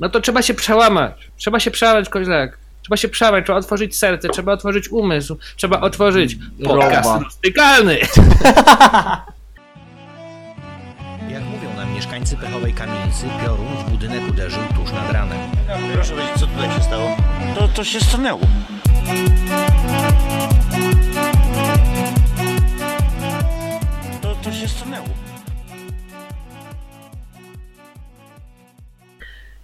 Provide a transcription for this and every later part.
no to trzeba się przełamać. Trzeba się przełamać, koźlak. Trzeba się przełamać, trzeba otworzyć serce, trzeba otworzyć umysł, trzeba otworzyć podcast rustykalny. Jak mówią nam mieszkańcy pechowej kamienicy, piorun w budynek uderzył tuż nad ranem. Proszę powiedzieć, co tutaj się stało? To, to się stanęło.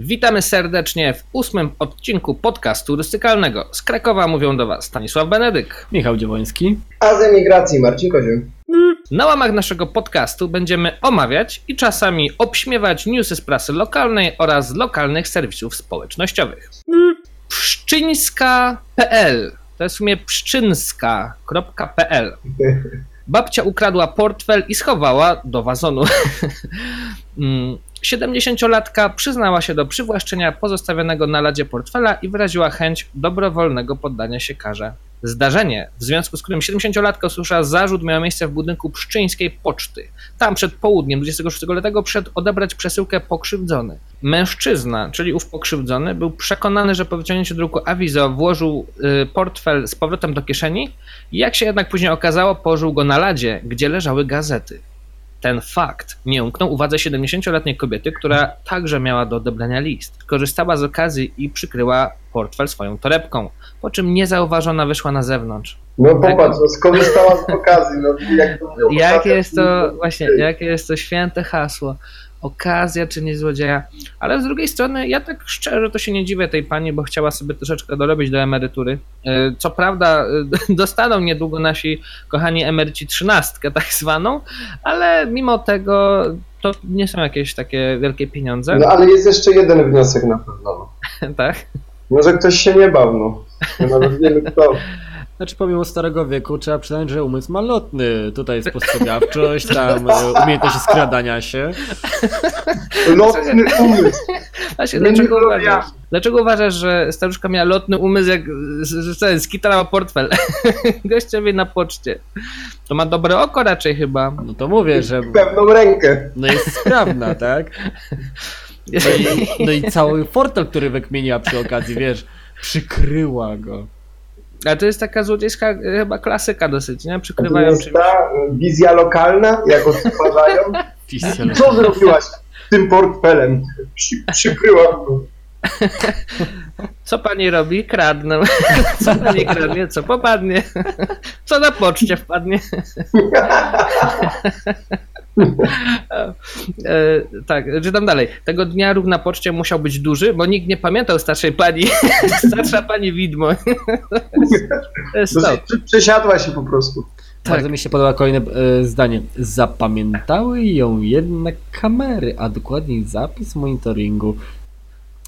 Witamy serdecznie w ósmym odcinku podcastu rustykalnego. Z Krakowa mówią do Was Stanisław Benedyk. Michał Dziewoński. A z emigracji Marcin Koziu. Na łamach naszego podcastu będziemy omawiać i czasami obśmiewać newsy z prasy lokalnej oraz z lokalnych serwisów społecznościowych. Pszczyńska.pl to jest w sumie pszczynska.pl Babcia ukradła portfel i schowała do wazonu. Mm, 70-latka przyznała się do przywłaszczenia pozostawionego na ladzie portfela i wyraziła chęć dobrowolnego poddania się karze. Zdarzenie, w związku z którym 70-latka usłyszała zarzut, miało miejsce w budynku pszczyńskiej poczty. Tam przed południem 26 lutego przed odebrać przesyłkę pokrzywdzony. Mężczyzna, czyli ów pokrzywdzony, był przekonany, że po wyciągnięciu druku awizo włożył y, portfel z powrotem do kieszeni jak się jednak później okazało, położył go na ladzie, gdzie leżały gazety. Ten fakt nie umknął uwadze 70-letniej kobiety, która także miała do odebrania list. Korzystała z okazji i przykryła portfel swoją torebką, po czym niezauważona wyszła na zewnątrz. No popatrz, no, skorzystała z okazji. No, jak to Jakie jest to, właśnie, jakie jest to święte hasło? Okazja czy nie złodzieja? Ale z drugiej strony, ja tak szczerze to się nie dziwię tej pani, bo chciała sobie troszeczkę dorobić do emerytury. E, Co prawda, e, dostaną niedługo nasi kochani emeryci trzynastkę, tak zwaną, ale mimo tego to nie są jakieś takie wielkie pieniądze, No ale jest jeszcze jeden wniosek na pewno. no. tak? Może ktoś się nie bał, no. Ja Nawet wiemy kto. Znaczy pomimo starego wieku trzeba przyznać, że umysł ma lotny. Tutaj spostrzegawczość, tam e, umiejętność skradania się. Lotny umysł. Właśnie, Nie dlaczego, uważasz, dlaczego uważasz, że staruszka miała lotny umysł, jak skitrała portfel gościowie na poczcie? To ma dobre oko raczej chyba. No to mówię, że Pewną rękę. no jest sprawna, tak? No i, no i cały fortel, który wykmieniła przy okazji, wiesz, przykryła go. A to jest taka złodziejska e, chyba klasyka dosyć, nie? To Przykrywają jest czymś. ta y, wizja lokalna, jak odtwarzają. Co zrobiłaś tym portfelem? Przy, przykryłam go. Co pani robi? Kradnę. Co pani kradnie? Co popadnie? Co na poczcie wpadnie? E, tak, czytam dalej. Tego dnia ruch na poczcie musiał być duży, bo nikt nie pamiętał starszej pani. Starsza pani widmo. To jest to. prze- Przesiadła się po prostu. Tak. Bardzo mi się podoba kolejne e, zdanie. Zapamiętały ją jednak kamery, a dokładniej zapis monitoringu.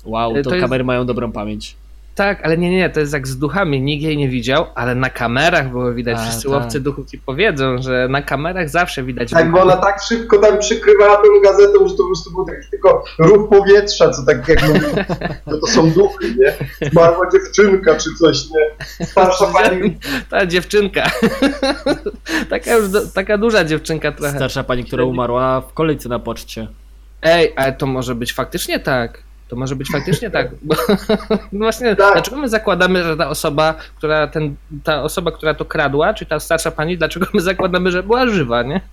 Wow, E, to, to jest- kamery mają dobrą pamięć. Tak, ale nie, nie, nie, to jest jak z duchami. Nikt jej nie widział, ale na kamerach było widać. A, Wszyscy tak. łowcy duchów ci powiedzą, że na kamerach zawsze widać Tak, bo ona tak szybko tam przykrywała tą gazetą, że to po prostu był taki tylko ruch powietrza, co tak jak mówi, że to są duchy, nie? Zmarła dziewczynka czy coś, nie? Starsza pani. Ta dziewczynka. taka już do, taka duża dziewczynka trochę. Starsza pani, która umarła w kolejce na poczcie. Ej, ale to może być faktycznie tak. To może być faktycznie tak. Bo, no właśnie, Tak. dlaczego my zakładamy, że ta osoba, która ten, ta osoba, która to kradła, czy ta starsza pani, dlaczego my zakładamy, że była żywa, nie?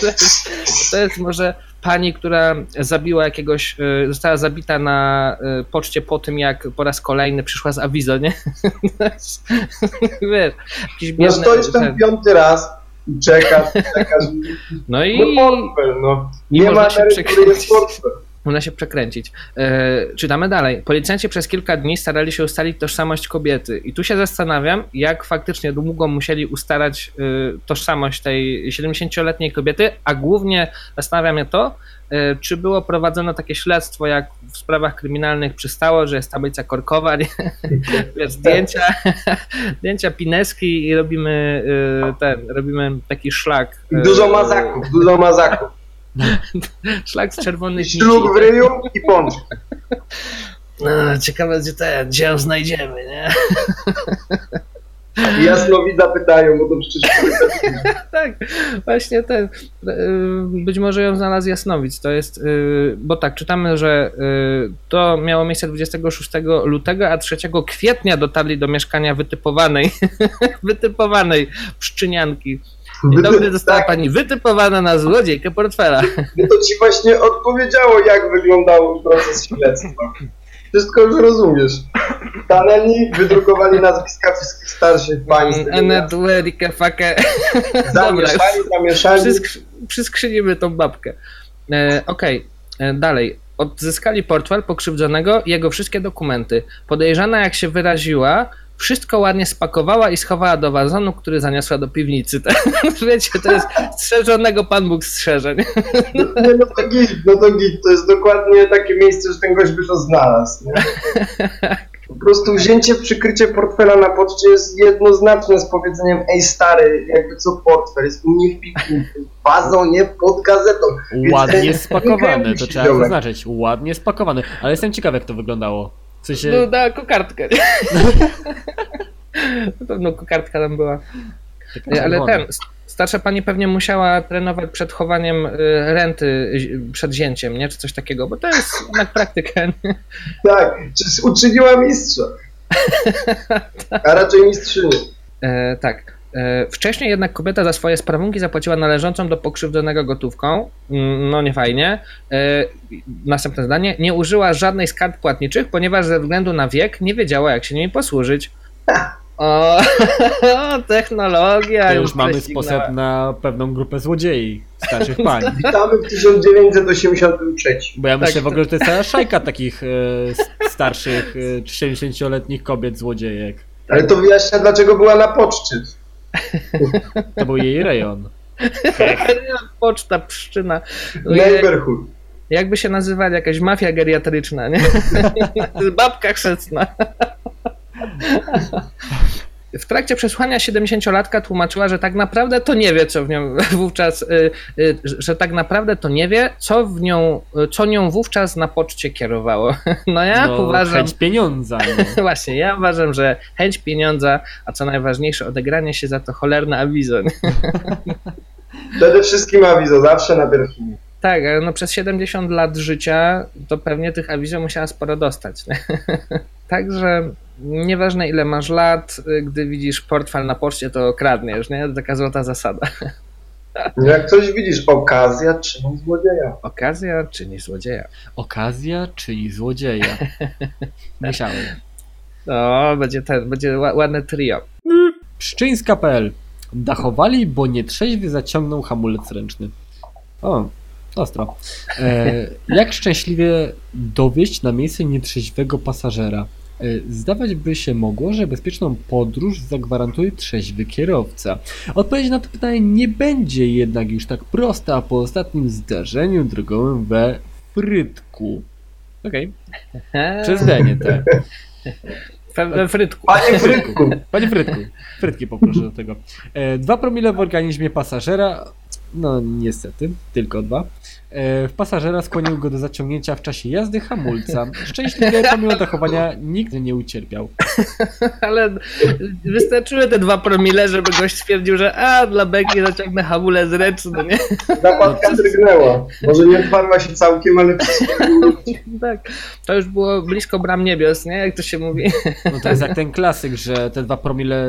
To jest, to jest może pani, która zabiła jakiegoś, y, została zabita na y, poczcie po tym, jak po raz kolejny przyszła z awizo, nie? Wiesz, jakiś No biedny, stoisz tam piąty raz i czekasz, czekasz. no No i portfel, no. i Nie można ma się portfel. Można się przekręcić. E, czytamy dalej. Policjanci przez kilka dni starali się ustalić tożsamość kobiety. I tu się zastanawiam, jak faktycznie długo musieli ustalać e, tożsamość tej 70-letniej kobiety, a głównie zastanawia mnie to, e, czy było prowadzone takie śledztwo, jak w sprawach kryminalnych przystało, że jest tablica korkowa, nie? Wiesz, zdjęcia, zdjęcia pineski i robimy ten, robimy taki szlak. Dużo mazaków, dużo mazaków. Szlak z czerwonych nici. Ślub w ryju i pącz. No, ciekawe, gdzie, te, gdzie ją znajdziemy, nie? Jasnowidza pytają, bo to przecież tak, właśnie ten. y, Być może ją znalazł Jasnowic. To jest. y, Bo tak, czytamy, że y, to miało miejsce 26 lutego, a 3 kwietnia dotarli do mieszkania wytypowanej, wytypowanej pszczynianki. Dobry, została tak, pani wytypowana na złodziejkę portfela. to ci właśnie odpowiedziało, jak wyglądał proces śledztwa. Wszystko już rozumiesz. Stanęli, wydrukowali nazwiska wszystkich starszych pań miasta. Eneduerike fake. Zamieszali, zamieszali. Przysk- przyskrzyniły tą babkę. E, Okej, e, dalej. Odzyskali portfel pokrzywdzonego i jego wszystkie dokumenty. Podejrzana, jak się wyraziła, wszystko ładnie spakowała i schowała do wazonu, który zaniosła do piwnicy. Wiecie, to jest strzeżonego Pan Bóg strzeże. nie? Nie, no to git, no to git. To jest dokładnie takie miejsce, że ten gość by to znalazł. Nie? Po prostu wzięcie, przykrycie portfela na poczcie jest jednoznaczne z powiedzeniem ej stary, jakby co portfel, jest u mnie w pikniku, w wazonie pod gazetą. Ładnie spakowane, to trzeba zaznaczyć. Ładnie spakowane. Ale jestem ciekaw, jak to wyglądało. Sensie... No, na kokardkę. Na pewno kokardka tam była. Nie, Ale ten, starsza pani pewnie musiała trenować przed chowaniem y, renty y, przed zięciem, nie? Czy coś takiego, bo to jest jednak praktyka. nie? Tak, czy uczyniła mistrza. A raczej mistrzynię. E, tak. E, wcześniej jednak kobieta za swoje sprawunki zapłaciła należącą do pokrzywdzonego gotówką. Mm, No nie fajnie. E, następne zdanie. Nie użyła żadnej z kart płatniczych, ponieważ ze względu na wiek nie wiedziała, jak się nimi posłużyć. O, technologia. To już mamy prześcignęła. sposób na pewną grupę złodziei, starszych pań. Witamy w 1983. Bo ja myślę Tak, w ogóle, że to jest cała szajka takich e, starszych, e, 60-letnich kobiet złodziejek. Ale to wyjaśnia, dlaczego była na poczcie. To był jej rejon. Poczta, pszczyna. Neighborhood. Jakby się nazywali, jakaś mafia geriatryczna, nie? Babka chrzestna. W trakcie przesłuchania 70-latka tłumaczyła, że tak naprawdę to nie wie, co w nią wówczas, y, y, że tak naprawdę to nie wie, co w nią, co nią wówczas na poczcie kierowało. No ja no, uważam, Chęć pieniądza. No. właśnie, ja uważam, że chęć pieniądza, a co najważniejsze, odegranie się za to cholerne awizo. Przede wszystkim awizo, zawsze na pierwszym. Tak, ale no przez 70 lat życia to pewnie tych awizo musiała sporo dostać. Także nieważne ile masz lat, y, gdy widzisz portfel na poczcie, to kradniesz, nie? To taka złota zasada. Jak coś widzisz, okazja czyni złodzieja. Okazja czyni złodzieja. Okazja czyni złodzieja. Musiałem. O, będzie ten, będzie ła- ładne trio. Pszczyńska.pl Dachowali, bo nietrzeźwy zaciągnął hamulec ręczny. O, ostro. E, jak szczęśliwie dowieść na miejsce nietrzeźwego pasażera? E, Zdawać by się mogło, że bezpieczną podróż zagwarantuje trzeźwy kierowca. Odpowiedź na to pytanie nie będzie jednak już tak prosta po ostatnim zdarzeniu drogowym we Frytku. Okej, przez D, nie te. We, we frytku. Panie Frytku, Panie Frytku, Frytki poproszę do tego. E, dwa promile w organizmie pasażera, no niestety, tylko dwa. E, w pasażera skłonił go do zaciągnięcia w czasie jazdy hamulca. Szczęśliwie pomimo zachowania nikt nie ucierpiał. Ale wystarczyły te dwa promile, żeby gość stwierdził, że a, dla beki zaciągnę hamulec ręczny, nie? zapadka drgnęła. Może nie otwarła się całkiem, ale Tak. To już było blisko bram niebios, nie? Jak to się mówi. No to jest jak ten klasyk, że te dwa promile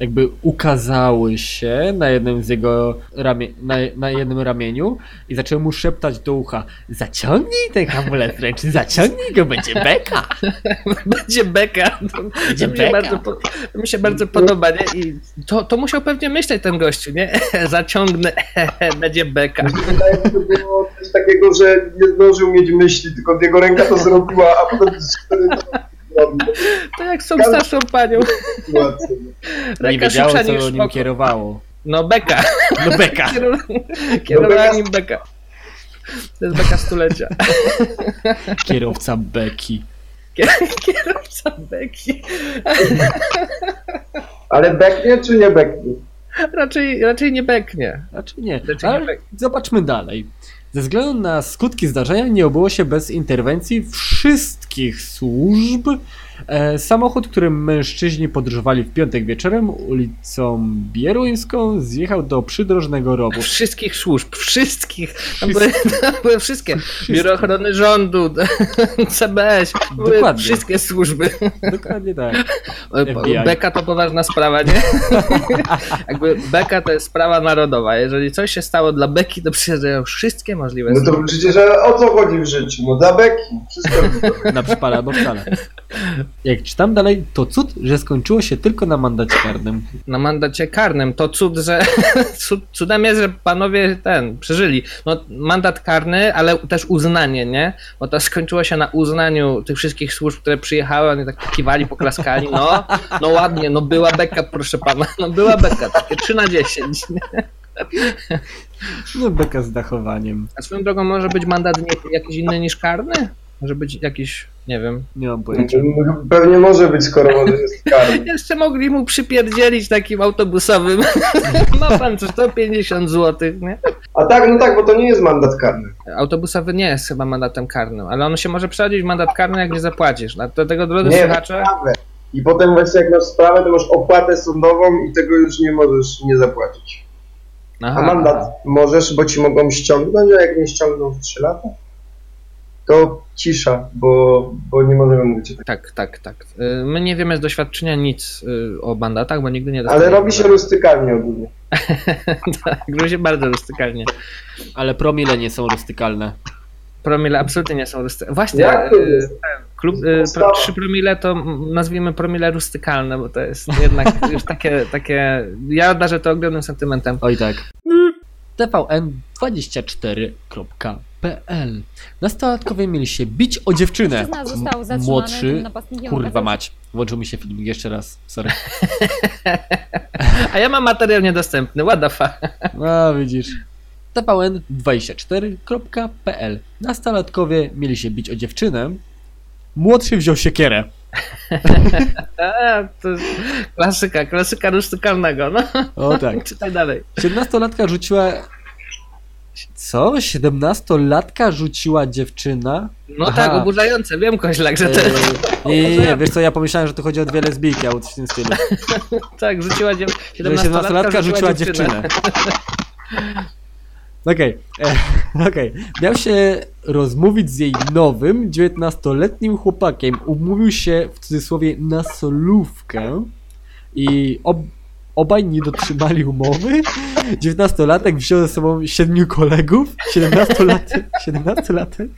jakby ukazały się na jednym z jego ramie, na, na jednym ramieniu i zaczęły mu szeptać do ucha zaciągnij ten hamulec ręczny, zaciągnij go, będzie beka. Będzie beka. To, Będzie to mi, się beka. bardzo, mi się bardzo podoba, nie? I to, to musiał pewnie myśleć ten gościu, nie? Zaciągnę, będzie beka. Mi się wydaje, że to było coś takiego, że nie zdążył mieć myśli, tylko jego ręka to zrobiła, a potem to jak są starszą panią. Nie wiedziało, co nim kierowało. No beka. No beka. Kierow- Kierowała nim beka. To jest beka stulecia. Kierowca beki. Kierowca beki. Ale beknie czy nie beknie? Raczej, raczej nie beknie. Znaczy nie. Raczej nie Ale bek. zobaczmy dalej. Ze względu na skutki zdarzenia nie obyło się bez interwencji wszystkich służb. E, samochód, którym mężczyźni podróżowali w piątek wieczorem ulicą Bieruńską, zjechał do przydrożnego rowu. Wszystkich służb, wszystkich. Tam były, tam były wszystkie. Biuro Ochrony Rządu, CBS, były Dokładnie. wszystkie służby. Dokładnie tak. FBI. Beka to poważna sprawa, nie? Jakby Beka to jest sprawa narodowa. Jeżeli coś się stało dla Beki, to przyjeżdżają wszystkie możliwe No to przecież e, o co chodzi w życiu? No dla beki. Wszystko Na przypale albo wcale. Jak czytam dalej, to cud, że skończyło się tylko na mandacie karnym. Na mandacie karnym. To cud, że cud, cudem jest, że panowie ten przeżyli. No, mandat karny, ale też uznanie, nie? Bo to skończyło się na uznaniu tych wszystkich służb, które przyjechały, oni tak kiwali, poklaskali. No, no ładnie, no była beka, proszę pana. No była beka, takie 3 na 10. Nie? No beka z dachowaniem. A swoją drogą może być mandat nie, jakiś inny niż karny? Może być jakiś, nie wiem. Nie mam pojęcia. Pewnie może być, skoro może jest karny. Jeszcze mogli mu przypierdzielić takim autobusowym. Ma pan co 150 zł, nie? A tak, no tak, bo to nie jest mandat karny. Autobusowy nie jest chyba mandatem karnym, ale on się może przerodzić w mandat karny, jak nie zapłacisz. Dlatego, drodzy Nie, słuchacze, sprawę. I potem właśnie jak masz sprawę, to masz opłatę sądową i tego już nie możesz nie zapłacić. Aha, A mandat możesz, bo ci mogą ściągnąć, a jak nie ściągną w 3 lata, to cisza, bo, bo nie możemy mówić o tym. Tak, tak, tak. Y, My nie wiemy z doświadczenia nic y, o mandatach, bo nigdy nie Ale dostaliśmy robi się rustykalnie ogólnie. tak, robi się bardzo rustykalnie. Ale promile nie są rustykalne. Promile absolutnie nie są rustykalne. Właśnie, Jak to y, jest? Klub, y, pro, 3 promile to nazwijmy promile rustykalne, bo to jest jednak już takie, takie... Ja darzę to ogromnym sentymentem. Oj tak. tvn24.pl Nastolatkowie mieli się bić o dziewczynę. Mężczyzna został zatrzymany Młodszy, napastnikiem kurwa mać. Włączył mi się film jeszcze raz, sorry. A ja mam materiał niedostępny, what the fuck. No widzisz. tvn24.pl Nastolatkowie mieli się bić o dziewczynę. Młodszy wziął siekierę. A, to jest klasyka, klasyka rustykalnego, no. O tak. Czytaj dalej. 17-latka rzuciła... Co? 17-latka rzuciła dziewczyna? No Aha. tak, oburzające, wiem koźlak, że to Eee, nie, nie, nie, wiesz co, ja pomyślałem, że tu chodzi o dwie lesbijki, coś w tym stylu. tak, rzuciła dziew... Że 17-latka 17-latka rzuciła dziewczynę. Okej, e, okej. Miał się rozmówić z jej nowym, 19-letnim chłopakiem. Umówił się w cudzysłowie na solówkę i ob, obaj nie dotrzymali umowy. 19-latek wziął ze sobą siedmiu kolegów, 17-latek, 17-latek,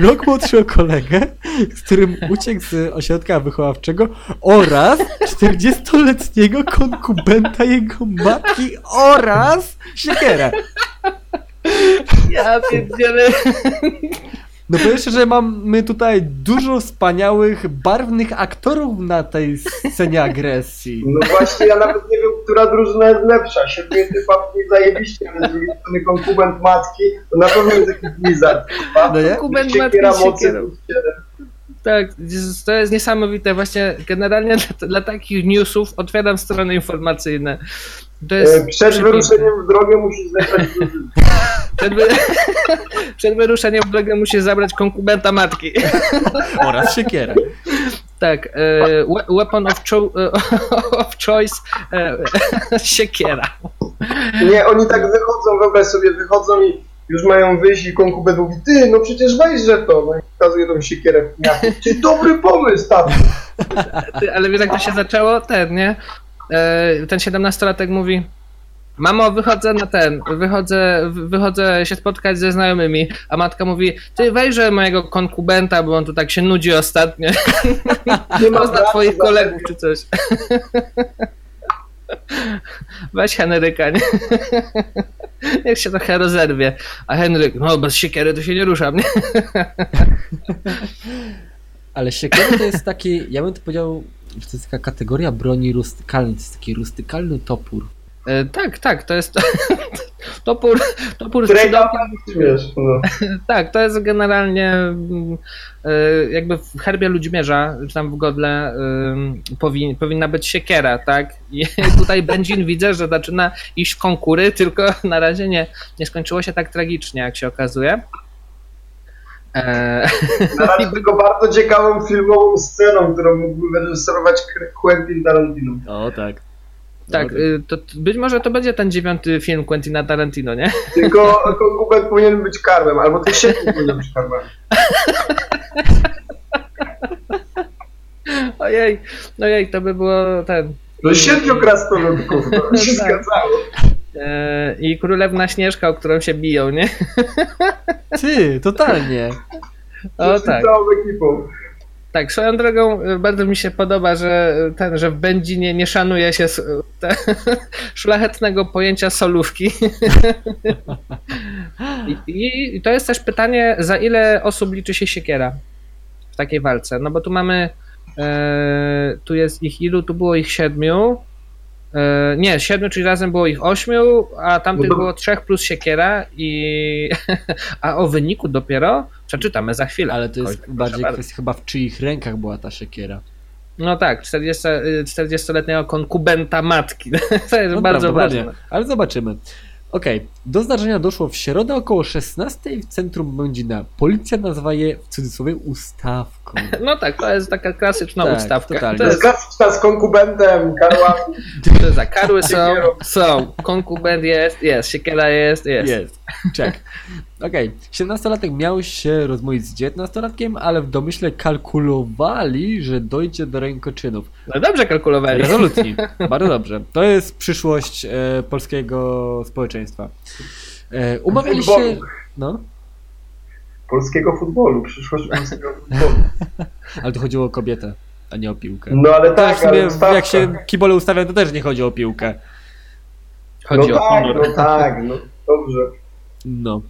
rok młodszego kolegę, z którym uciekł z ośrodka wychowawczego oraz 40-letniego konkubenta jego matki oraz siekierę. Ja pierdzielę. No powiem szczerze, mamy tutaj dużo wspaniałych, barwnych aktorów na tej scenie agresji. No właśnie, ja nawet nie wiem, która drużyna jest lepsza. Siedmięty papki zajebiście, ale z drugiej strony konkubent matki, to na pewno jest jakiś blizzard. No nie? Konkubent matki mocy. Tak, to jest niesamowite. Właśnie generalnie dla, dla takich newsów otwieram strony informacyjne. To jest E, Przed przepiękne. wyruszeniem w drogę musisz drużynę. Przed, wy... Przed wyruszeniem w drogę musi zabrać konkubenta matki. Oraz siekierę. Tak, e, we- weapon of, cho- e, of choice e, siekiera. Nie, oni tak wychodzą, wyobraź sobie, wychodzą i już mają wyjść i konkubent mówi, ty, no przecież weźże to. No i pokazuje tą siekierę w. Ty, dobry pomysł, tato. Ty, ale wiesz jak to się zaczęło? Ten, nie? E, ten 17-latek mówi Mamo, wychodzę na ten, wychodzę, wy- wychodzę się spotkać ze znajomymi, a matka mówi, ty wejrze mojego konkubenta, bo on tu tak się nudzi ostatnio. Nie brata, twoich kolegów czy coś. Weź Henryka, nie? Niech się trochę rozerwie. A Henryk, no bez siekiery to się nie ruszam, nie? Ale siekiera to jest taki, ja bym to powiedział, to jest taka kategoria broni rustykalnej, to jest taki rustykalny topór. E, tak, tak, to jest topór, topór z wiesz, no. Tak, to jest generalnie mm, e, jakby w herbie Ludźmierza, czy tam w godle powin, powinna być siekiera, tak? I tutaj Benzin widzę, że zaczyna iść w konkury, tylko na razie nie, nie skończyło się tak tragicznie, jak się okazuje. E, Na tylko bardzo ciekawą filmową sceną, którą mógłby wyreżyserować Quentin Tarantino. O, tak. tak, No, y, to być może to będzie ten dziewiąty film Quentina Tarantino, nie? Tylko konkubent powinien być karmem, albo też siedmiu powinien być karmem. Ojej, ojej, to by było ten. No siedmiu krasnoludków, to się Tak. zgadzało. E, I królewna Śnieżka, o którą się biją, nie? Ty, totalnie. O tak. całą ekipą. Tak, swoją drogą y, bardzo mi się podoba, że y, ten, że w Będzinie nie szanuje się s- te, szlachetnego pojęcia solówki. I, I to jest też pytanie, za ile osób liczy się siekiera w takiej walce? No bo tu mamy, e, tu jest ich ilu? Tu było ich siedmiu. E, nie, siedmiu, czyli razem było ich ośmiu, a tamtych No było trzech plus siekiera i a o wyniku dopiero przeczytamy za chwilę. Ale to jest Oj, proszę bardziej bardzo. kwestia chyba w czyich rękach była ta siekiera. No tak, 40, y, 40-letniego konkubenta matki. To jest No bardzo prawdopodobnie, ważne. Ale zobaczymy. Okej, do zdarzenia doszło w środę około 16 w centrum Będzina. Policja nazywa je w cudzysłowie ustawką. No tak, to jest taka klasyczna Tak, ustawka. totalnie. To jest, klasyczna z konkubentem, karłami. to jest tak, karły są, są, konkubent jest, jest, siekiera jest, jest. Jest. Check. Okej, 17-latek miał się rozmówić z 19-latkiem, ale w domyśle kalkulowali, że dojdzie do rękoczynów. No dobrze kalkulowali. Rezolutni. Bardzo dobrze. To jest przyszłość e, polskiego społeczeństwa. E, umawiali się. No, Polskiego futbolu, przyszłość polskiego futbolu. ale tu chodziło o kobietę, a nie o piłkę. No ale To w tak, ale jak się kibole ustawiają, to też nie chodzi o piłkę. Chodzi no o tak, honor. no tak, no dobrze. No.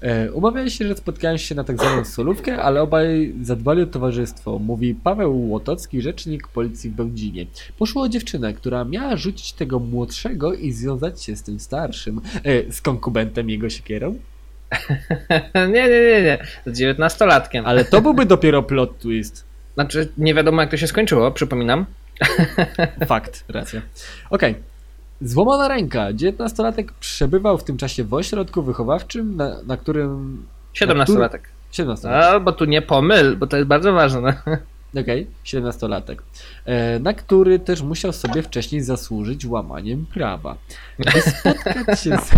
E, umawiali się, że spotkają się na tak zwaną solówkę, ale obaj zadbali o towarzystwo, mówi Paweł Łotocki, rzecznik policji w Będzinie. Poszło o dziewczynę, która miała rzucić tego młodszego i związać się z tym starszym, e, z konkubentem jego siekierą. Nie, nie, nie, nie. Z 19-latkiem. Ale to byłby dopiero plot twist. Znaczy, nie wiadomo jak to się skończyło, przypominam. Fakt, racja. Okej. Złamana ręka. 19-latek przebywał w tym czasie w ośrodku wychowawczym, na, na którym... 17-latek. 17 A, bo tu nie pomyl, bo to jest bardzo ważne. Okej, 17-latek. E, na który też musiał sobie wcześniej zasłużyć łamaniem prawa. By spotkać się z...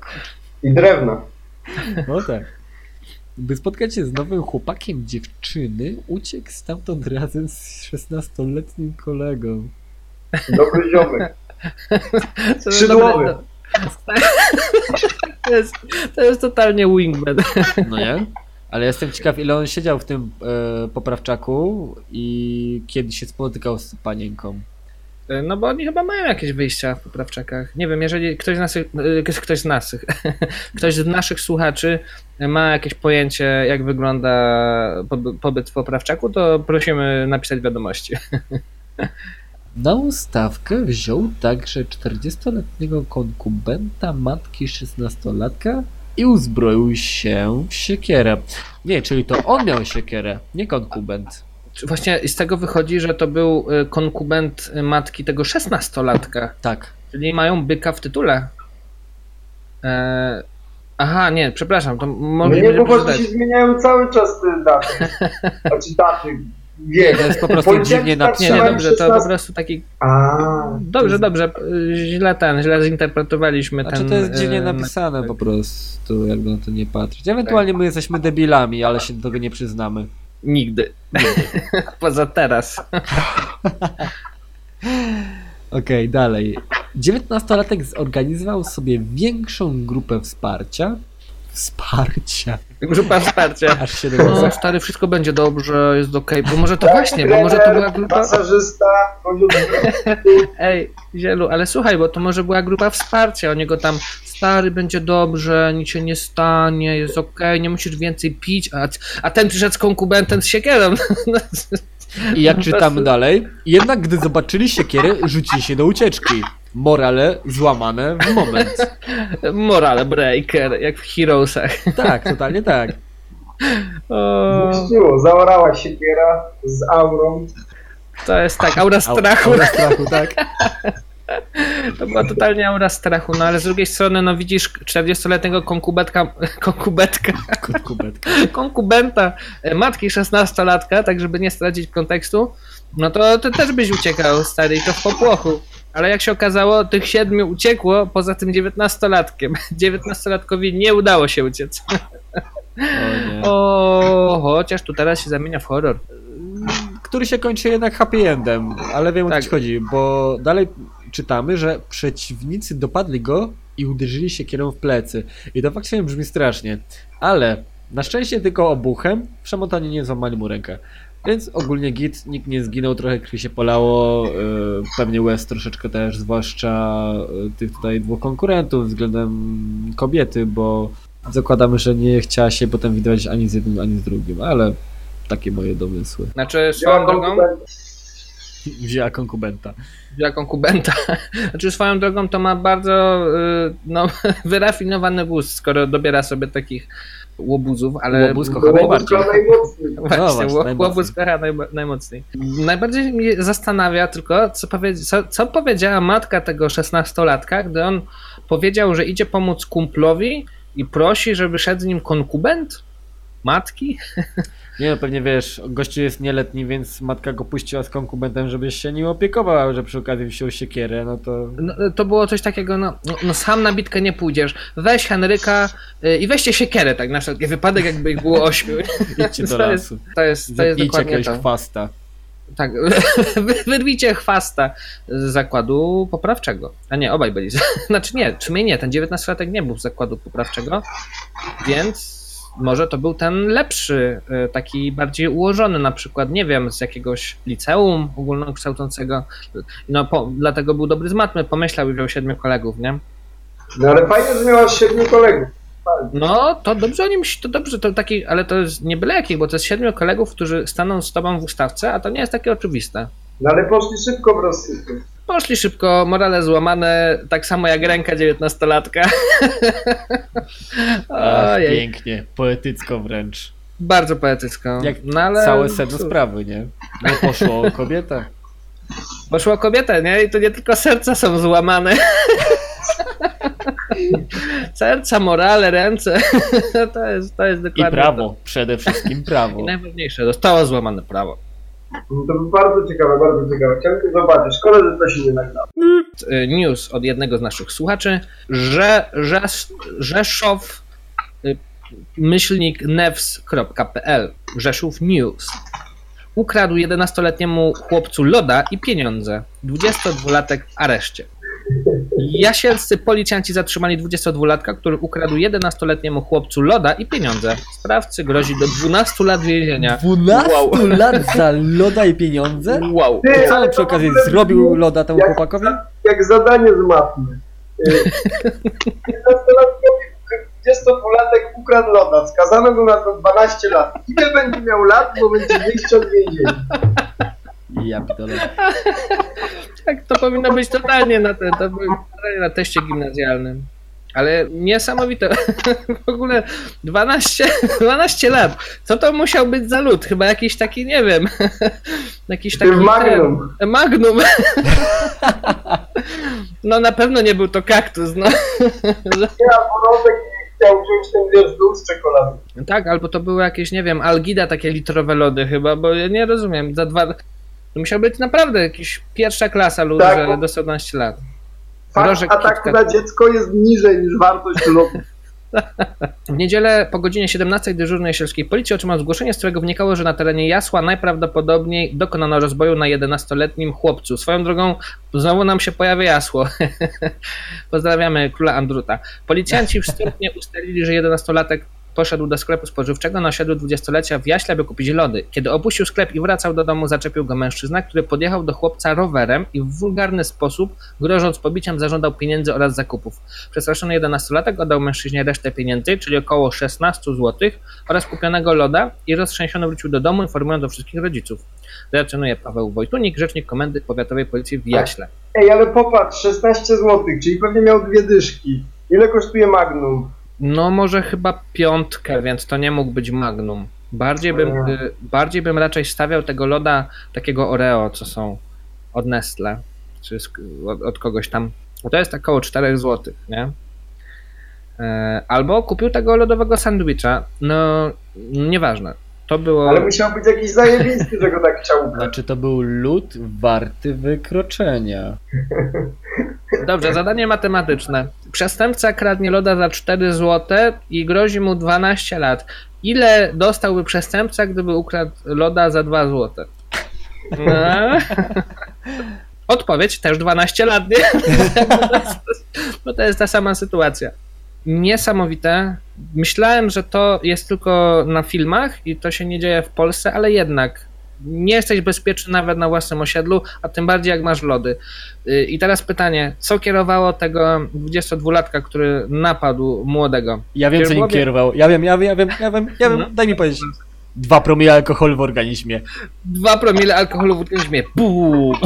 I drewna. No tak. By spotkać się z nowym chłopakiem dziewczyny, uciekł stamtąd razem z 16-letnim kolegą. Dobry ziomek. To jest Skrzydłowy. To jest, to jest totalnie wingman. No nie? Ale jestem ciekaw, ile on siedział w tym e, poprawczaku i kiedy się spotykał z panienką. No bo oni chyba mają jakieś wyjścia w poprawczakach. Nie wiem, jeżeli ktoś z naszych, y, ktoś z naszych, ktoś z naszych słuchaczy ma jakieś pojęcie, jak wygląda poby- pobyt w poprawczaku, to prosimy napisać wiadomości. Na ustawkę wziął także 40-letniego konkubenta matki 16-latka i uzbroił się w siekierę. Nie, czyli to on miał siekierę, nie konkubent. Właśnie z tego wychodzi, że to był y, konkubent matki tego 16-latka, Tak. czyli mają byka w tytule. E, aha, nie, przepraszam, to No może nie, bo się zmieniają cały czas te daty. Znaczy daty. Wiek. To jest po prostu dziwnie tak Nie, nie, napisane. dobrze, to po 16. prostu taki A, Dobrze, dobrze. y, Źle ten, źle zinterpretowaliśmy Znaczy ten. to jest dziwnie y, napisane po prostu, jakby na to nie patrzeć. Ewentualnie my jesteśmy debilami, ale się do tego nie przyznamy. Nigdy. Poza teraz. Okej, dalej. 19-latek zorganizował sobie większą grupę wsparcia. Wsparcia. Grupa wsparcia. Aż się No, stary, wszystko będzie dobrze, jest okej. Bo może to tak, właśnie, bo może to była trener, grupa. Do Ej, Zielu, ale słuchaj, bo to może była grupa wsparcia. Oni go tam, stary, będzie dobrze, nic się nie stanie, jest okej, nie musisz więcej pić. A, a ten przyszedł z konkubentem z siekierą. I jak czytamy dalej, jednak gdy zobaczyli siekierę, rzucili się do ucieczki. Morale złamane w moment. Morale breaker, jak w Heroesach. Tak, totalnie tak. O, Zmieściło, zaorała siekiera z aurą. to jest tak, aura Au- strachu. aura strachu, tak. To była totalnie aura strachu, no ale z drugiej strony, no widzisz 40-letniego konkubetka, konkubetka, Kubetka. konkubenta e, matki 16-latka, tak żeby nie stracić kontekstu, no to ty też byś uciekał, stary, i to w popłochu. Ale jak się okazało, tych siedmiu uciekło poza tym 19-latkiem. 19-latkowi nie udało się uciec. O nie. O, chociaż tu teraz się zamienia w horror. Który się kończy jednak happy endem, ale wiem o Tak. co ci chodzi, bo dalej czytamy, że przeciwnicy dopadli go i uderzyli się kierą w plecy. I to faktycznie brzmi strasznie, ale na szczęście tylko obuchem, w szamotanie nie złamali mu rękę. Więc ogólnie git, nikt nie zginął, trochę krwi się polało, yy, pewnie West troszeczkę też, zwłaszcza yy, tych tutaj dwóch konkurentów względem kobiety, bo zakładamy, że nie chciała się potem widywać ani z jednym, ani z drugim, ale takie moje domysły. Znaczy, swoją drogą, Wzięła konkubenta. wzięła konkubenta. Znaczy, swoją drogą to ma bardzo y, no, wyrafinowany gust, skoro dobiera sobie takich łobuzów, ale... Łobuz kocha najbardziej. najmocniej. Właśnie, No właśnie, ło- najmocniej. łobuz kocha najba- najmocniej. Najbardziej mnie zastanawia tylko, co, powie, co, co powiedziała matka tego 16-latka, gdy on powiedział, że idzie pomóc kumplowi i prosi, żeby szedł z nim konkubent matki. Nie no, pewnie wiesz, gościu jest nieletni, więc matka go puściła z konkubentem, żebyś się nim opiekował, a że przy okazji wziął siekierę, no to... No, to było coś takiego, no, no, no sam na bitkę nie pójdziesz. Weź Henryka y, i weźcie siekierę, tak na wszelki wypadek, jakby ich było ośmiu. Idźcie do To jest, lasu. to jest, to jest dokładnie jakiegoś to. chwasta. Tak, wy- wyrwijcie chwasta z zakładu poprawczego. A nie, obaj byli. Znaczy nie, czy mnie nie, ten 19-latek nie był z zakładu poprawczego, więc może to był ten lepszy, y, taki bardziej ułożony, na przykład, nie wiem, z jakiegoś liceum ogólnokształcącego. No, po, dlatego był dobry z matmy, pomyślał i wziął siedmiu kolegów, nie? No ale fajnie, że miałaś siedmiu kolegów. No, to dobrze o nim, to dobrze, to taki, ale to jest nie byle jakich, bo to jest siedmiu kolegów, którzy staną z tobą w ustawce, a to nie jest takie oczywiste. No ale poszli szybko w rozsypy. Poszli szybko, morale złamane, tak samo jak ręka dziewiętnastolatka. Ach, pięknie, poetycko wręcz. bardzo poetycko. Jak no, ale Całe sedno cóż, sprawy, nie? No poszło o kobietę. Poszło o kobietę, nie? I to nie tylko serca są złamane. Serca, morale, ręce. To jest, to jest I dokładnie prawo, przede wszystkim To. prawo. I najważniejsze, zostało złamane prawo. No to by bardzo ciekawe, bardzo ciekawe. Chciałem tylko zobaczyć. Szkoda, że to się nie nagrało. y, news od jednego z naszych słuchaczy, że Rzesz, Rzeszow y, myślnik nevs.pl Rzeszów News ukradł 11-letniemu chłopcu loda i pieniądze. 22-latek w areszcie. Jasielscy policjanci zatrzymali 22-latka, który ukradł 11-letniemu chłopcu loda i pieniądze. Sprawcy grozi do 12 lat więzienia. 12 Wow. lat za loda i pieniądze? Wow. Ty, Co ale on przy okazji zrobił loda temu jak- chłopakowi? Jak zadanie z matmy. Y, 15-latkowi 22-latek ukradł loda. Skazano go na to 12 lat. Ile będzie miał lat w momencie wyjścia z więzienia? Ja pitole. Tak, to powinno być totalnie na, te, to totalnie na teście gimnazjalnym. Ale niesamowite. W ogóle 12, 12 lat. Co to musiał być za lud? Chyba jakiś taki, nie wiem. Jakiś taki. Ty w Magnum. Ten, magnum. No na pewno nie był to kaktus. No. Ja chciał wziąć ten wiesz dół z czekolady. Tak, albo to były jakieś, nie wiem, Algida, takie litrowe lody chyba, bo ja nie rozumiem. Za dwa. To musiał być naprawdę jakiś pierwsza klasa lud, Tak, do 12 lat. Fakt ataku KitKat. na dziecko jest niżej niż wartość lodu. W niedzielę po godzinie 17 dyżurny jasielskiej policji otrzymał zgłoszenie, z którego wnikało, że na terenie Jasła najprawdopodobniej dokonano rozboju na 11-letnim chłopcu. Swoją drogą znowu nam się pojawia Jasło. Pozdrawiamy króla Andruta. Policjanci wstępnie ustalili, że 11-latek poszedł do sklepu spożywczego na osiedlu 20-lecia w Jaśle, by kupić lody. Kiedy opuścił sklep i wracał do domu, zaczepił go mężczyzna, który podjechał do chłopca rowerem i w wulgarny sposób, grożąc pobiciem, zażądał pieniędzy oraz zakupów. Przestraszony 11-latek oddał mężczyźnie resztę pieniędzy, czyli około 16 zł oraz kupionego loda i roztrzęsiony wrócił do domu, informując o wszystkich rodziców. Relacjonuje Paweł Wojtunik, rzecznik Komendy Powiatowej Policji w Jaśle. Ej, ale popatrz, 16 zł, czyli pewnie miał dwie dyszki. Ile kosztuje Magnum? No może chyba piątkę, więc to nie mógł być Magnum. Bardziej bym, y, bardziej bym raczej stawiał tego loda takiego Oreo, co są od Nestle, czy od, od kogoś tam To jest około 4 zł, nie? E, Albo kupił tego lodowego sandwicha. No, nieważne. To było. Ale musiał być jakiś zajebisty, że go tak chciał ukraść. Znaczy to był lód warty wykroczenia. Dobrze, zadanie matematyczne. Przestępca kradnie loda za 4 zł i grozi mu 12 lat. Ile dostałby przestępca, gdyby ukradł loda za 2 zł? No. Odpowiedź też 12 lat, nie? No to jest ta sama sytuacja. Niesamowite. Myślałem, że to jest tylko na filmach i to się nie dzieje w Polsce, ale jednak nie jesteś bezpieczny nawet na własnym osiedlu, a tym bardziej jak masz lody. Y, I teraz pytanie, co kierowało tego 22-latka, który napadł młodego? Ja wiem, co nim kierował. Ja wiem, ja wiem, ja wiem, ja wiem, ja wiem. No. Daj mi powiedzieć. Dwa promile alkoholu w organizmie. Dwa promile alkoholu w organizmie. Bum!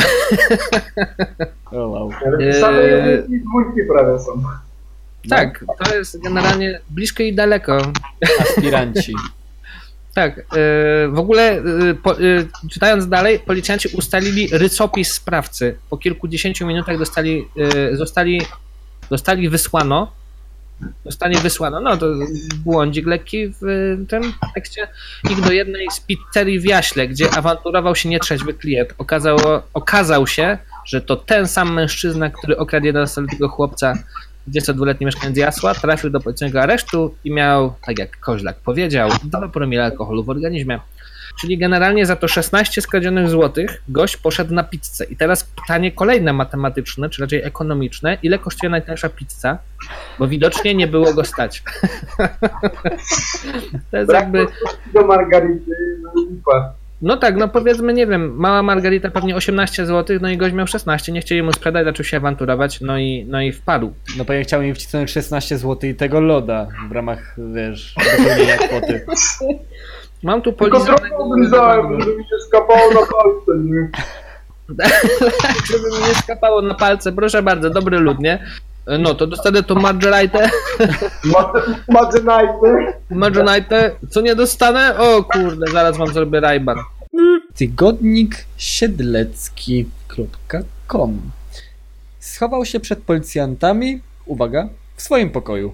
O wow. Ale same jedynki i dwójki prawie są. Tak, to jest generalnie blisko i daleko. Aspiranci. Tak, y, w ogóle po, y, czytając dalej, policjanci ustalili rycopis sprawcy. Po kilkudziesięciu minutach dostali, zostali, dostali wysłano. Zostanie wysłano, no to błądzik lekki w tym tekście. Ich do jednej z pizzerii w Jaśle, gdzie awanturował się nietrzeźwy klient. Okazało, okazał się, że to ten sam mężczyzna, który okradł 11-letniego chłopca 22-letni mieszkaniec Jasła trafił do policyjnego aresztu i miał, tak jak Koźlak powiedział, 2 promile alkoholu w organizmie. Czyli generalnie za to 16 skradzionych złotych gość poszedł na pizzę. I teraz pytanie kolejne matematyczne, czy raczej ekonomiczne. Ile kosztuje najtańsza pizza? Bo widocznie nie było go stać. to jest Brak jakby... do margarity, no lipa. No tak, no powiedzmy, nie wiem, mała Margarita pewnie 18 zł, no i gość miał 16, nie chcieli mu sprzedać, zaczął się awanturować, no i, no i wpadł. No pewnie chciał mi wcisnąć 16 zł i tego loda w ramach, wiesz, dopełnienia kwoty. Mam tu Tylko trochę polizonego... oblizałem, żeby mi się skapało na palce, nie? Tak, żeby mi nie skapało na palce, proszę bardzo, dobry lud, nie? No to dostanę tą Margarite, Madzenajty. Margarite, co nie dostanę? O kurde, zaraz wam zrobię rajban. Tygodnik siedlecki.com Schował się przed policjantami, uwaga, w swoim pokoju.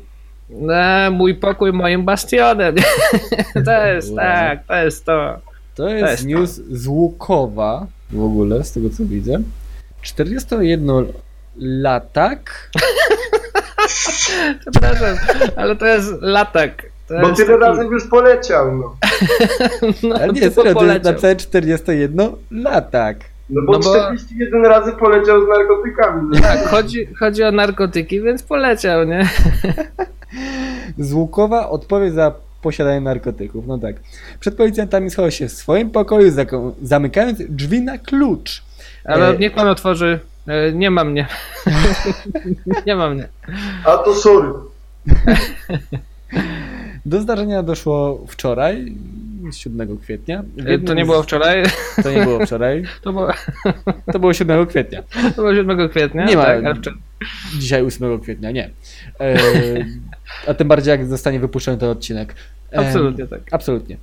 E, mój pokój moim bastionem. To jest tak, to jest to. To jest, jest to. news z Łukowa w ogóle, z tego co widzę. 41-latak Przepraszam, ale to jest latek. To Bo jest tyle taki- razy już poleciał, no. No, Ale nie, serio, to jest poleciał. napisane 41-latak. No bo No bo- 41 razy poleciał z narkotykami. No. Tak, chodzi, chodzi o narkotyki, więc poleciał, nie? Z Łukowa odpowiedź za posiadanie narkotyków. No tak. Przed policjantami schował się w swoim pokoju, zamykając drzwi na klucz. Ale E, niech pan otworzy. E, Nie ma mnie. Nie ma mnie. A to sorry. Do zdarzenia doszło wczoraj, 7 kwietnia. E, To nie było wczoraj. To nie było wczoraj. To było, To było 7 kwietnia. to było 7 kwietnia. Nie ma- Tak, ale wczoraj. Dzisiaj 8 kwietnia, nie. E, a tym bardziej jak zostanie wypuszczony ten odcinek. E, Absolutnie tak. Absolutnie.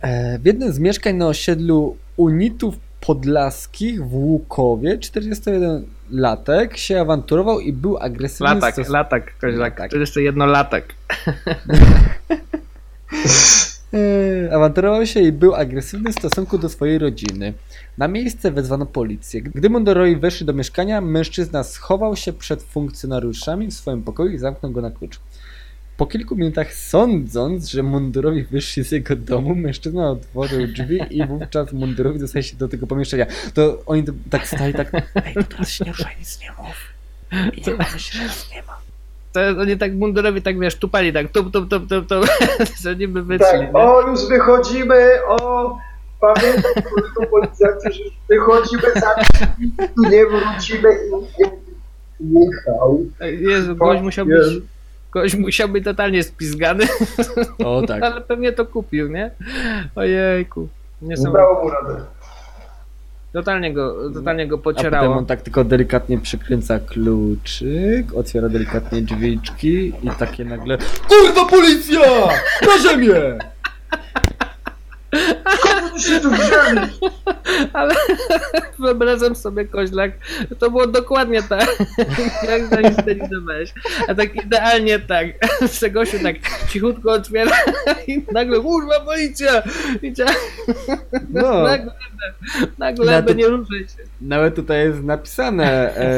E, W jednym z mieszkań na osiedlu Unitów Podlaskich w Łukowie 41-latek się awanturował i był agresywny. Latak, stos- latak, koźlak. Latak. To jeszcze jedno latek. E, Awanturował się i był agresywny w stosunku do swojej rodziny. Na miejsce wezwano policję. Gdy mundurowi weszli do mieszkania, mężczyzna schował się przed funkcjonariuszami w swoim pokoju i zamknął go na klucz. Po kilku minutach, sądząc, że mundurowi wyszli z jego domu, mężczyzna otworzył drzwi i wówczas mundurowi dostali się do tego pomieszczenia. To oni to, tak stali, tak. Ej, to teraz się nie ruszaj, nic nie mów. I nie że nic nie ma. To jest, oni tak mundurowi, tak wiesz, tupali tak, tup, tup, tup, tup, tup, że niby wyszli, Tak, nie? o już wychodzimy, o pamiętam to policjanci, że już wychodzimy za tu nie wrócimy i nie Michał. Jezu, gość musiał być, Gość musiał być totalnie spizgany, O tak. ale pewnie to kupił, nie? Ojejku. Niesamowite. Udało mu radę. Totalnie go, totalnie go A potem pocierało. on tak tylko delikatnie przykręca kluczyk, otwiera delikatnie drzwiczki i takie nagle Kurwa policja! Na ziemię! oni się tu? Ale wyobrażam sobie koźlak, to było dokładnie tak, jak zainstalowałeś. A tak idealnie tak. Segosiu tak cichutko otwiera i nagle kurwa policja! I cia- No. nagle, nagle Na nie ruszaj się. Nawet tutaj jest napisane, e,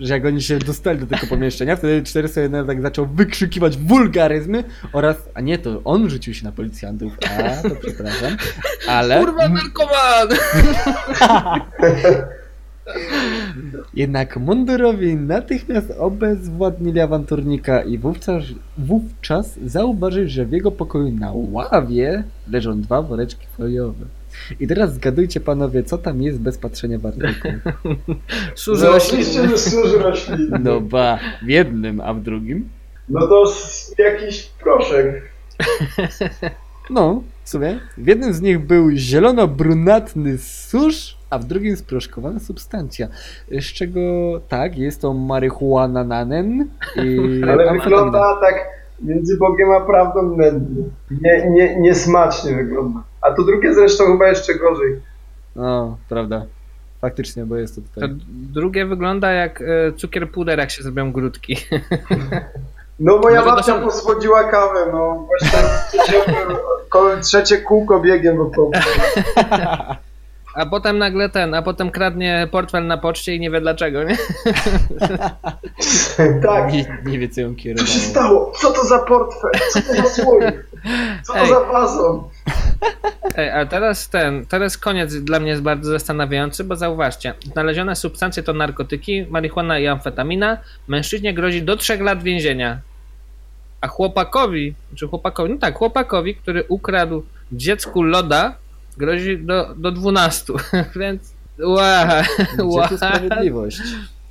że jak oni się dostali do tego pomieszczenia, wtedy 401 tak zaczął wykrzykiwać wulgaryzmy oraz, a nie, to on rzucił się na policjantów, a to przepraszam, ale Kurwa narkoman! jednak mundurowi natychmiast obezwładnili awanturnika i wówczas, wówczas zauważyli, że w jego pokoju na ławie leżą dwa woreczki foliowe. I teraz zgadujcie panowie, co tam jest bez patrzenia w artykuł. Służy No roślinny. oczywiście, że służy roślinny. No ba, w jednym, a w drugim? No to jakiś proszek. No, w sumie. W jednym z nich był zielono-brunatny susz, a w drugim sproszkowana substancja. Z czego tak, jest to marihuana nanen i Ale amfetamina. wygląda tak między Bogiem a prawdą nędnie. Nie, nie, niesmacznie wygląda. A to drugie zresztą chyba jeszcze gorzej. No, prawda. Faktycznie, bo jest to To tutaj. drugie wygląda jak e, cukier puder, jak się zrobią grudki. No moja Może to babcia są- posłodziła kawę, no właśnie trzecie, trzecie kółko biegiem wokoło. A potem nagle ten, a potem kradnie portfel na poczcie i nie wie dlaczego, nie? tak. Nie, nie wie, co ją Co się stało? Co to za portfel? Co to za słoik? Co to Ej. za wazon? Ej, a teraz ten, teraz koniec dla mnie jest bardzo zastanawiający, bo zauważcie, znalezione substancje to narkotyki, marihuana i amfetamina. Mężczyźnie grozi do 3 lat więzienia. A chłopakowi, czy chłopakowi, no tak, chłopakowi, który ukradł dziecku loda, grozi do, do 12. Więc ła, ła, sprawiedliwość?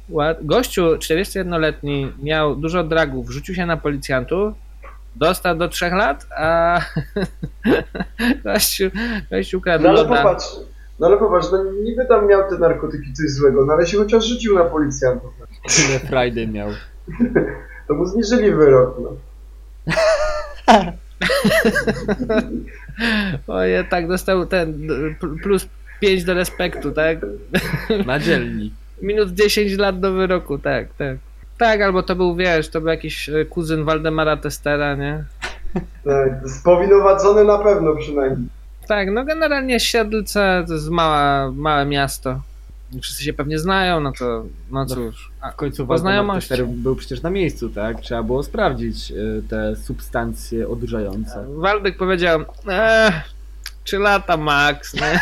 ła. Gościu 41-letni miał dużo dragów, rzucił się na policjantów, dostał do 3 lat, a gościu, gościu ukradł No ale popatrz, no ale popatrz, no niby tam miał te narkotyki coś złego, no ale się chociaż rzucił na policjantów. Tyle Friday miał. To mu zniżyli wyrok, no. Oje, tak, dostał ten plus 5 do respektu, tak? Na dzielni. Minus 10 lat do wyroku, tak, tak. Tak, albo to był, wiesz, to był jakiś e, kuzyn Waldemara Testera, nie? Tak, spowinowacony na pewno przynajmniej. Tak, no generalnie Siedlce to jest mała, małe miasto. Wszyscy się pewnie znają, no to, no cóż. A, W końcu. Tester był przecież na miejscu, tak? Trzeba było sprawdzić y, te substancje odurzające. Waldek powiedział, eee, 3 lata max, nie?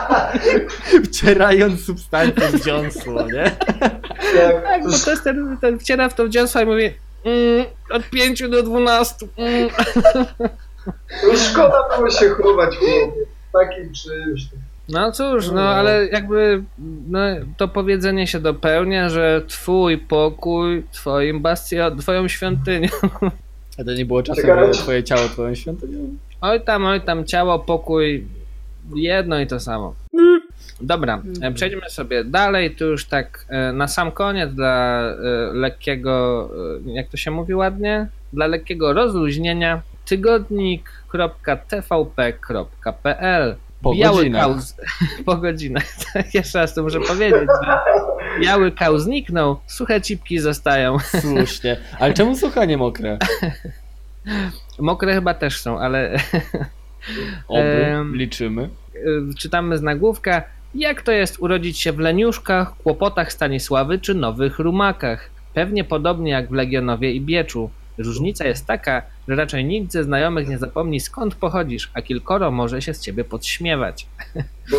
Wcierając substancje w dziąsło, nie? Tak, Tak, bo Tester ten wciera w to dziąsło i mówi, mm, od 5 do 12. Mm. no szkoda było się chować chłopie. Takim czymś. No cóż, no ale jakby no, to powiedzenie się dopełnia, że twój pokój twoim bastion, twoją świątynią. A to nie było czasem, Czekaj, twoje ciało twoją świątynią? Oj tam, oj tam, ciało, pokój, jedno i to samo. Dobra, e, przejdźmy sobie dalej, tu już tak e, na sam koniec dla e, lekkiego, jak to się mówi ładnie? Dla lekkiego rozluźnienia tygodnik.tvp.pl Po Biały godzinach. kał z... po godzinach. Tak, Jeszcze raz to muszę powiedzieć, że biały kał zniknął, suche cipki zostają. Słusznie. Ale czemu sucha, nie mokre? Mokre chyba też są, ale Oby, liczymy. czytamy z nagłówka, jak to jest urodzić się w Leniuszkach, Kłopotach Stanisławy czy Nowych Rumakach. Pewnie podobnie jak w Legionowie i Bieczu. Różnica jest taka, że raczej nikt ze znajomych nie zapomni skąd pochodzisz, a kilkoro może się z ciebie podśmiewać.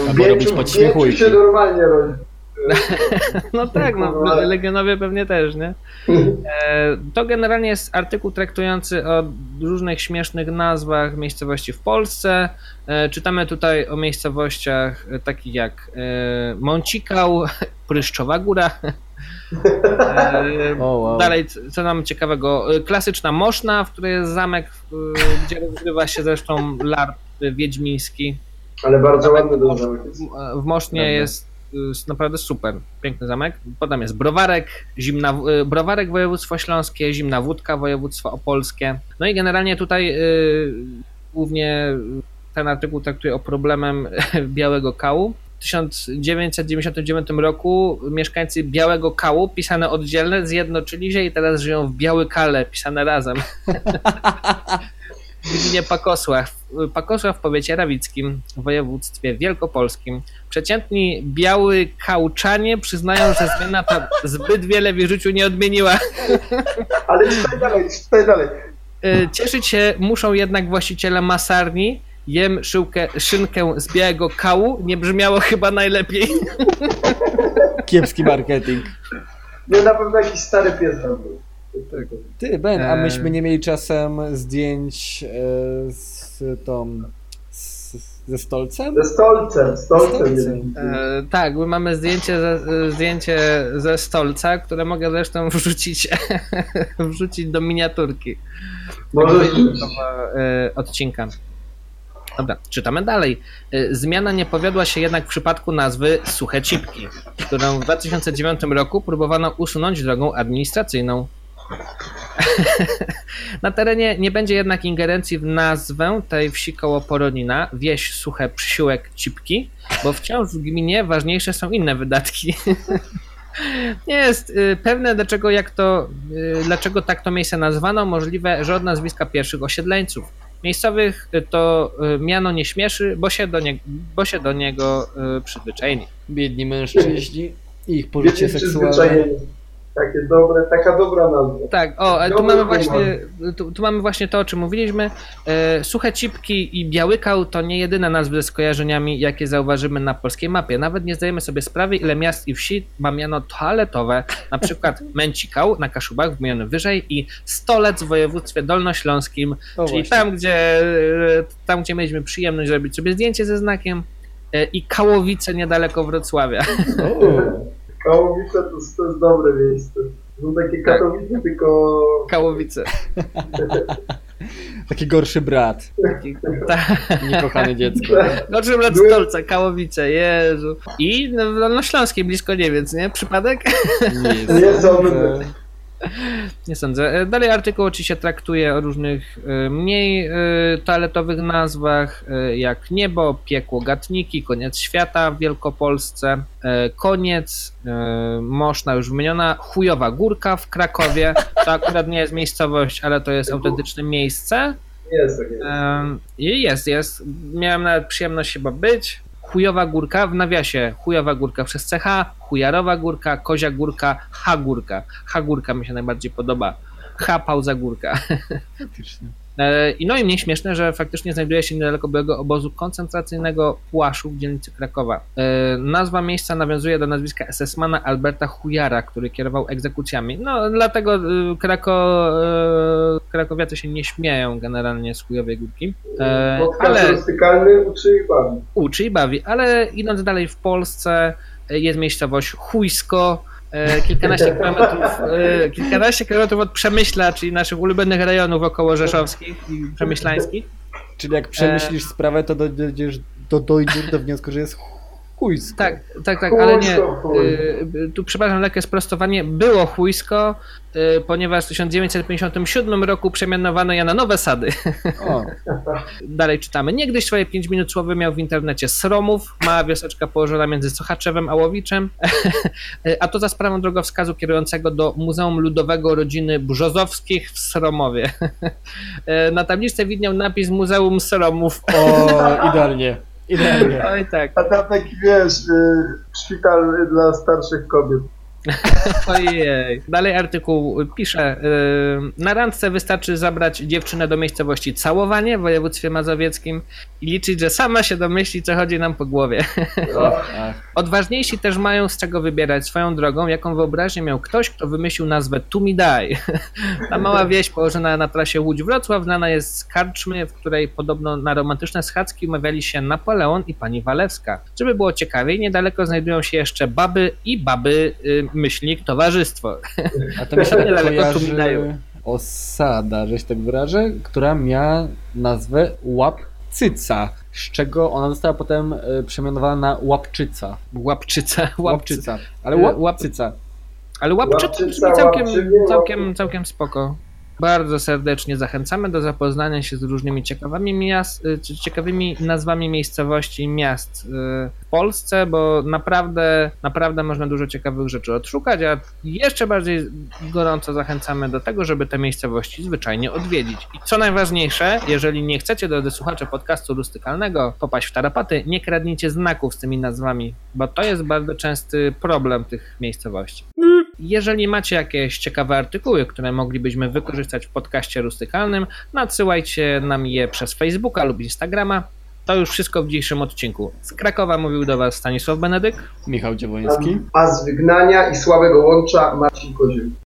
Albo robić podśmiechujki. Się normalnie robi. No tak, no, Kurwa. Legionowie pewnie też, nie? E, To generalnie jest artykuł traktujący o różnych śmiesznych nazwach miejscowości w Polsce. E, Czytamy tutaj o miejscowościach takich jak e, Mącikał, Pryszczowa Góra. E, O, wow. Dalej, co nam ciekawego? E, Klasyczna Moszna, w której jest zamek, e, gdzie rozgrywa się zresztą lart e, wiedźmiński. Ale bardzo ładny ten zamek jest. W Mosznie Prawda. jest naprawdę super, piękny zamek. Potem jest Browarek, zimna, y, Browarek województwo śląskie, Zimna Wódka województwo opolskie. No i generalnie tutaj y, głównie ten artykuł traktuje o problemem białego kału. W 1999 roku mieszkańcy Białego Kału, pisane oddzielne, zjednoczyli się i teraz żyją w Biały Kale, pisane razem. w gminie Pakosław. Pakosław w powiecie rawickim, w województwie wielkopolskim. Przeciętni biały kałczanie przyznają, że zmiana ta zbyt wiele w ich życiu nie odmieniła. Ale czytaj dalej, czytaj dalej. Y, Cieszyć się muszą jednak właściciele masarni. Jem szyłkę, szynkę z białego kału. Nie brzmiało chyba najlepiej. Kiepski marketing. Nie, na pewno jakiś stary pies tam był. Ty, Ben, a myśmy nie mieli czasem zdjęć e, z tą. Ze stolcem? Ze stolcem, stolcem. Stolcem. E, tak, my mamy zdjęcie ze, zdjęcie ze stolca, które mogę zresztą wrzucić, wrzucić do miniaturki. Możesz e, odcinka. Dobra, czytamy dalej. E, Zmiana nie powiodła się jednak w przypadku nazwy Suche Cipki, którą w 2009 roku próbowano usunąć drogą administracyjną. Na terenie nie będzie jednak ingerencji w nazwę tej wsi koło Poronina, wieś Suche Przysiłek Cipki, bo wciąż w gminie ważniejsze są inne wydatki. Nie jest y, pewne, dlaczego, jak to, y, dlaczego tak to miejsce nazwano. Możliwe, że od nazwiska pierwszych osiedleńców. Miejscowych to y, miano nie śmieszy, bo się do, nie, bo się do niego y, przyzwyczaili. Biedni mężczyźni i ich pożycie seksualne. Takie dobre, taka dobra nazwa. Tak, o, ale tu Dobry mamy humor. właśnie, tu, tu mamy właśnie to, o czym mówiliśmy. E, Suche Cipki i Białykał to nie jedyne nazwy ze skojarzeniami, jakie zauważymy na polskiej mapie. Nawet nie zdajemy sobie sprawy, ile miast i wsi ma miano toaletowe, na przykład Męcikał na Kaszubach, wymieniony wyżej, i Stolec w województwie dolnośląskim, O, czyli właśnie. tam gdzie, e, tam, gdzie mieliśmy przyjemność zrobić sobie zdjęcie ze znakiem, e, i Kałowice niedaleko Wrocławia. O, Kałowice to, to jest dobre miejsce. Są takie Tak. Katowice, tylko Kałowice. taki gorszy brat. Taki- tak. Niekochane dziecko. Dobrze, brat Stolca, Kałowice, Jezu. I no, w Dolnośląskiej, blisko Niewiec, nie? Przypadek? Nie, Nie sądzę. Nie sądzę. E, Dalej artykuł oczywiście traktuje o różnych e, mniej e, toaletowych nazwach, jak niebo, piekło, gatniki, koniec świata w Wielkopolsce, koniec, Moszna już wymieniona, chujowa górka w Krakowie. To akurat nie jest miejscowość, ale to jest autentyczne miejsce. Jest takie. Em, i Jest, jest. Miałem nawet przyjemność chyba być. Chujowa górka, w nawiasie chujowa górka przez CH, chujarowa górka, kozia górka, H górka. H górka mi się najbardziej podoba. H pauza górka. Faktycznie. E, I no i mnie śmieszne, że faktycznie znajduje się niedaleko byłego obozu koncentracyjnego Płaszów w dzielnicy Krakowa. E, Nazwa miejsca nawiązuje do nazwiska SS-mana Alberta Hujara, który kierował egzekucjami. No dlatego e, Krako, krakowiacy się nie śmieją generalnie z chujowej górki. Ale uczy ich bawi. uczy i bawi, ale idąc dalej w Polsce jest miejscowość Chujsko, kilkanaście kilometrów, e, kilkanaście kilometrów od Przemyśla, czyli naszych ulubionych rejonów około rzeszowskich i przemyślańskich. Czyli jak przemyślisz sprawę, to dojdziesz do, dojdziesz do wniosku, że jest chujsko. Tak, tak, tak, ale nie. Chujsko, chuj. y, Tu przepraszam, lekkie sprostowanie. Było chujsko, y, ponieważ w 1957 roku przemianowano je na nowe sady. O, Dalej czytamy. Niegdyś swoje 5 minut słowy miał w internecie Sromów, mała wioseczka położona między Sochaczewem a Łowiczem, a to za sprawą drogowskazu kierującego do Muzeum Ludowego Rodziny Brzozowskich w Sromowie. Na tabliczce widniał napis Muzeum Sromów. o idealnie. Idealnie. Oj tak, A tam taki, wiesz, y, szpital dla starszych kobiet. ojej. Dalej artykuł pisze, y, na randce wystarczy zabrać dziewczynę do miejscowości Całowanie w województwie mazowieckim i liczyć, że sama się domyśli, co chodzi nam po głowie. Ach, Odważniejsi też mają z czego wybierać swoją drogą, jaką wyobraźnię miał ktoś, kto wymyślił nazwę Tumidaj. Ta mała wieś położona na trasie Łódź-Wrocław znana jest z karczmy, w której podobno na romantyczne schadzki umawiali się Napoleon i pani Walewska. Żeby było ciekawiej, niedaleko znajdują się jeszcze baby i baby, y, myślnik, towarzystwo. a to mi się tak kojarzy osada, że się tak wyrażę, która miała nazwę Łapcyca, z czego ona została potem e, przemianowana na Łapczyca. Łapczyca, łapczyca. Łapczyca. Ale E, Łapcyca. Ale łapczyca Łapczyca, brzmi całkiem, całkiem, całkiem spoko. Bardzo serdecznie zachęcamy do zapoznania się z różnymi ciekawymi, miast, y, ciekawymi nazwami miejscowości i miast y, w Polsce, bo naprawdę, naprawdę można dużo ciekawych rzeczy odszukać, a jeszcze bardziej gorąco zachęcamy do tego, żeby te miejscowości zwyczajnie odwiedzić. I co najważniejsze, jeżeli nie chcecie, drodzy słuchacze podcastu rustykalnego, popaść w tarapaty, nie kradnijcie znaków z tymi nazwami, bo to jest bardzo częsty problem tych miejscowości. Jeżeli macie jakieś ciekawe artykuły, które moglibyśmy wykorzystać w podcaście rustykalnym, nadsyłajcie nam je przez Facebooka lub Instagrama. To już wszystko w dzisiejszym odcinku. Z Krakowa mówił do Was Stanisław Benedyk. Michał Dziewoński. A z wygnania i słabego łącza Marcin Kozioł.